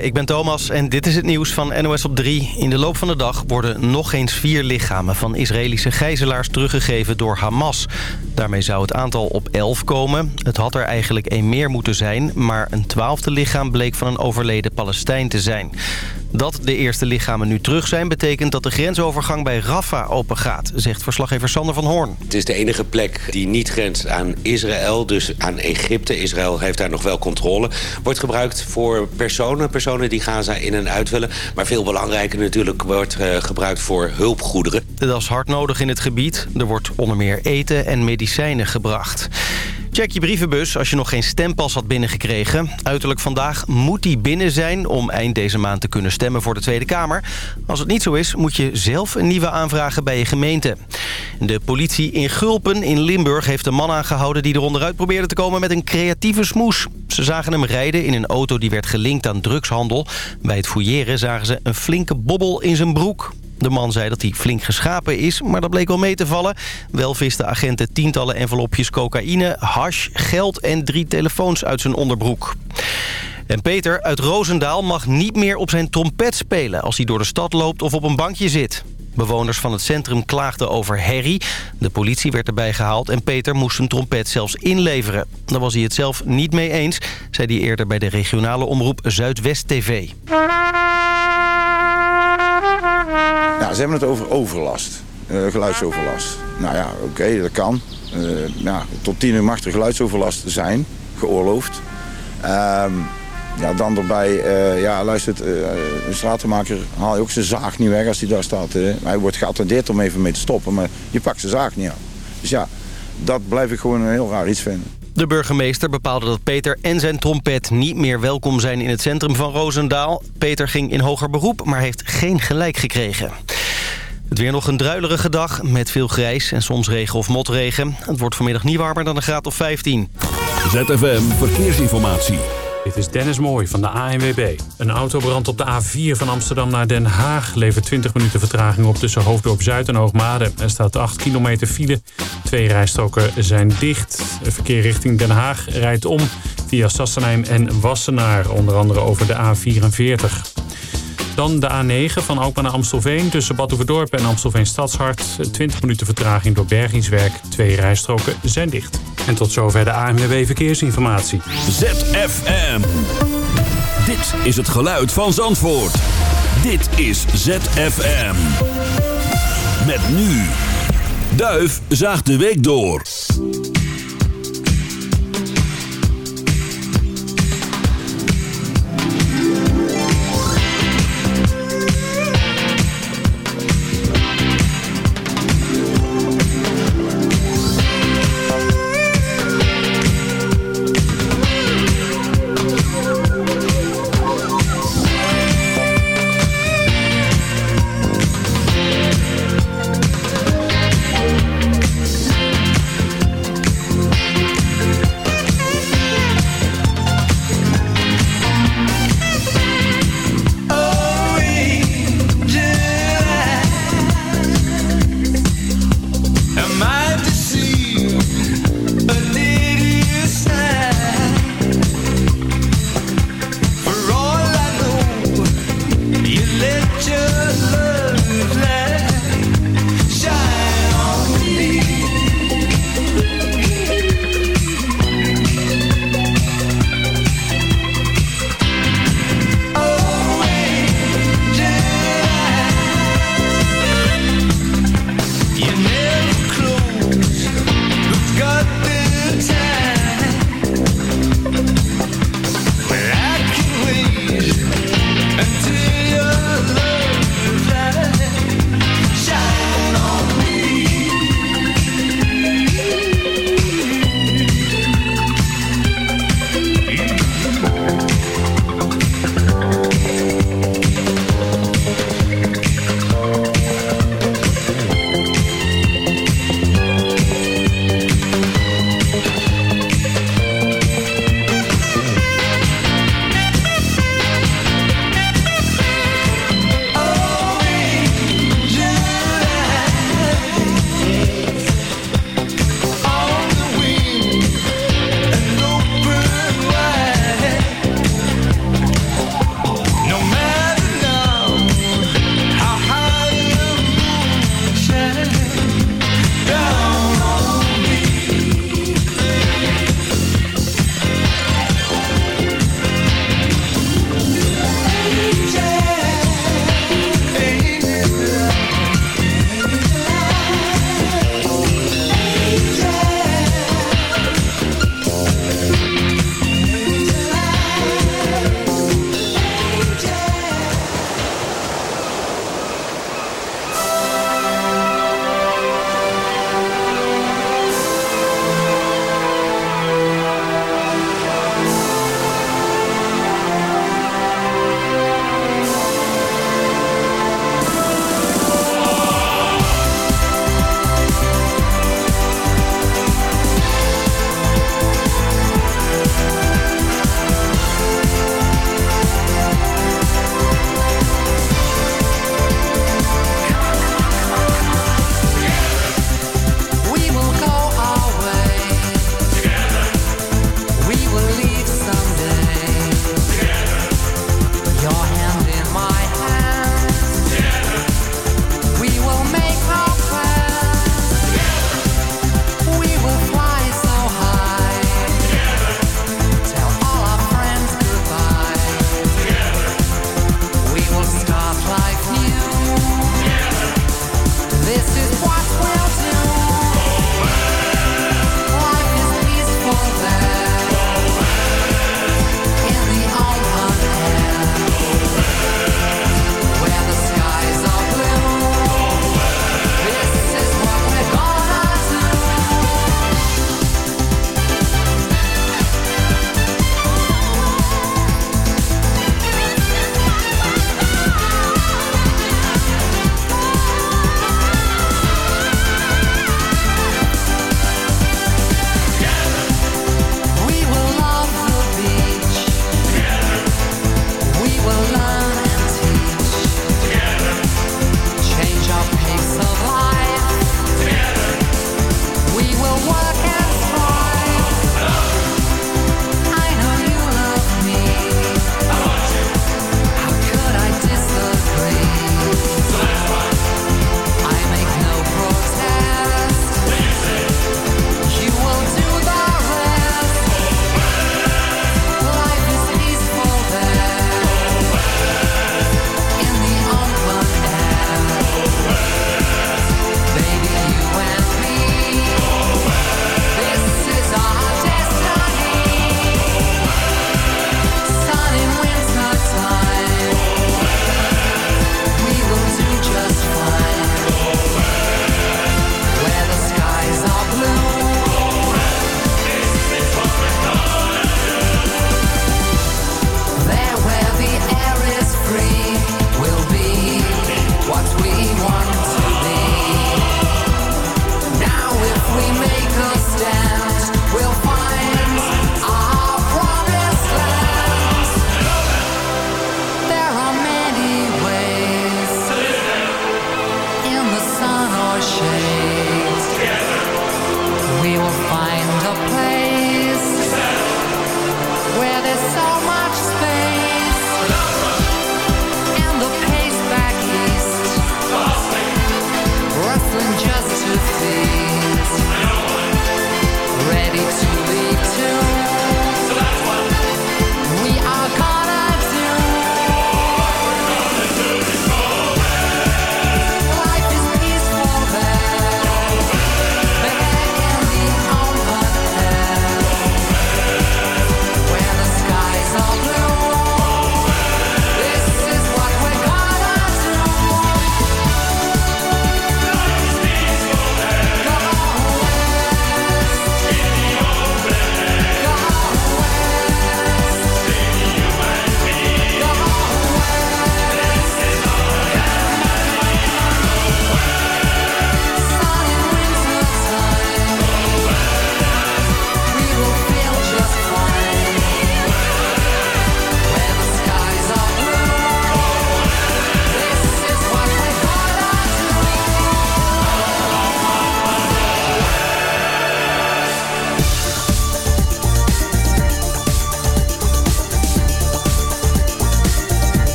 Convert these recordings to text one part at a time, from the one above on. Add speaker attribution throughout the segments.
Speaker 1: Ik ben Thomas en dit is het nieuws van NOS op 3. In de loop van de dag worden nog eens vier lichamen van Israëlische gijzelaars teruggegeven door Hamas. Daarmee zou het aantal op 11 komen. Het had er eigenlijk één meer moeten zijn, maar een twaalfde lichaam bleek van een overleden Palestijn te zijn. Dat de eerste lichamen nu terug zijn... betekent dat de grensovergang bij Rafah open gaat... zegt verslaggever Sander van Hoorn.
Speaker 2: Het is de enige plek die niet grenst aan Israël, dus aan Egypte. Israël heeft daar nog wel controle. Wordt gebruikt voor personen, personen die Gaza in en uit willen. Maar veel belangrijker natuurlijk wordt uh, gebruikt voor hulpgoederen.
Speaker 1: Dat is hard nodig in het gebied. Er wordt onder meer eten en medicijnen gebracht. Check je brievenbus als je nog geen stempas had binnengekregen. Uiterlijk vandaag moet die binnen zijn om eind deze maand te kunnen stemmen voor de Tweede Kamer. Als het niet zo is, moet je zelf een nieuwe aanvragen bij je gemeente. De politie in Gulpen in Limburg heeft een man aangehouden... die er onderuit probeerde te komen met een creatieve smoes. Ze zagen hem rijden in een auto die werd gelinkt aan drugshandel. Bij het fouilleren zagen ze een flinke bobbel in zijn broek. De man zei dat hij flink geschapen is, maar dat bleek wel mee te vallen. Wel visten agenten tientallen envelopjes cocaïne, hash, geld en drie telefoons uit zijn onderbroek. En Peter uit Roosendaal mag niet meer op zijn trompet spelen... als hij door de stad loopt of op een bankje zit. Bewoners van het centrum klaagden over herrie. De politie werd erbij gehaald en Peter moest zijn trompet zelfs inleveren. Daar was hij het zelf niet mee eens, zei hij eerder bij de regionale omroep Zuidwest TV.
Speaker 3: Nou, ze hebben het over overlast, uh, geluidsoverlast. Nou ja, oké, dat kan. Nou, tot tien uur mag er geluidsoverlast zijn, geoorloofd. Ehm, ja, dan erbij, uh, ja, luistert, een stratenmaker haal je ook zijn zaag niet weg als hij daar staat. hij wordt geattendeerd om even mee te stoppen, maar je pakt zijn zaag niet aan. Dus ja, dat blijf ik gewoon een heel raar iets vinden.
Speaker 1: De burgemeester bepaalde dat Peter en zijn trompet niet meer welkom zijn in het centrum van Roosendaal. Peter ging in hoger beroep, maar heeft geen gelijk gekregen. Het weer nog een druilerige dag met veel grijs en soms regen of motregen. Het wordt vanmiddag niet warmer dan een graad of 15.
Speaker 4: ZFM Verkeersinformatie.
Speaker 5: Dit is Dennis Mooij van de ANWB. Een autobrand op de A4 van Amsterdam naar Den Haag... levert 20 minuten vertraging op tussen Hoofddorp Zuid en Hoogmade. Er staat 8 kilometer file. Twee rijstroken zijn dicht. Het verkeer richting Den Haag rijdt om via Sassenheim en Wassenaar. Onder andere over de A44. Dan de A9 van Alkmaar naar Amstelveen tussen Badhoevedorp en Amstelveen Stadshart. 20 minuten vertraging door bergingswerk. Twee rijstroken zijn dicht. En tot zover de ANWB Verkeersinformatie.
Speaker 4: ZFM. Dit is het geluid van Zandvoort. Dit is ZFM. Met nu. Duif zaagt de week door.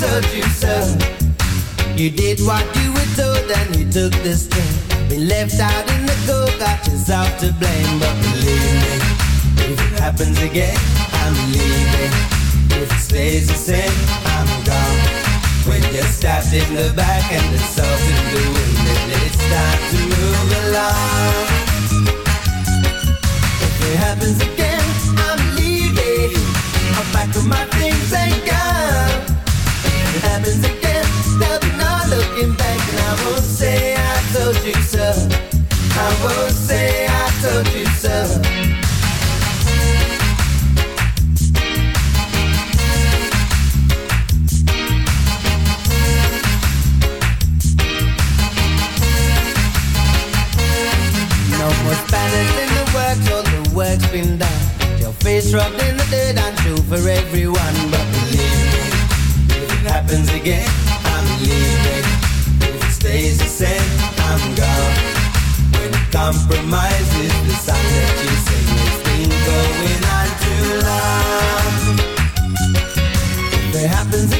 Speaker 6: Told you did what you were told and you took the string. Been left out in the cold, got yourself to blame. But believe me, if it happens again, I'm leaving. If it stays the same, I'm gone. When you're stabbed in the back and the salt in the wind, then it's time to move along. If it happens again, I'm leaving. I'll pack up my things and go. Happens again, there'll be looking back, and I won't say I told you so. I won't say I told you so. Spanish in the works, all the work's been done. Your face rubbed in the dirt and true for everyone. But happens again, I'm leaving. If it stays the same, I'm gone. When it compromises the song that you sing, it's been going on too long. If it happens again,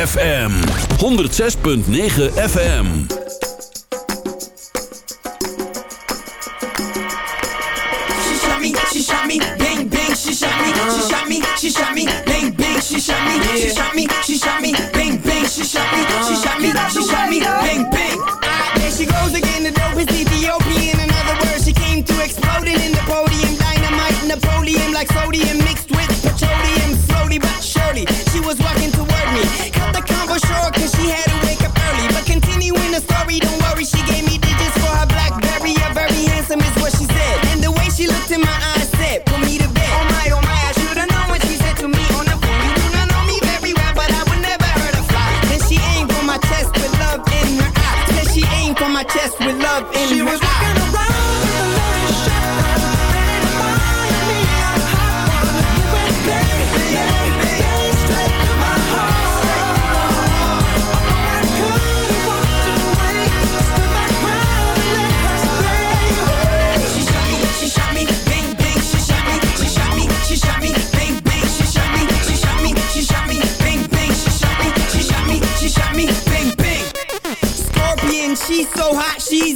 Speaker 7: Fm 106.9 FM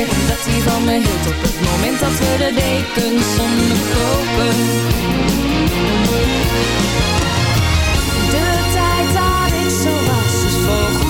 Speaker 8: Dat hij van me hield Op het moment dat we de dekens onderkopen De tijd dat ik zo was is
Speaker 9: volgens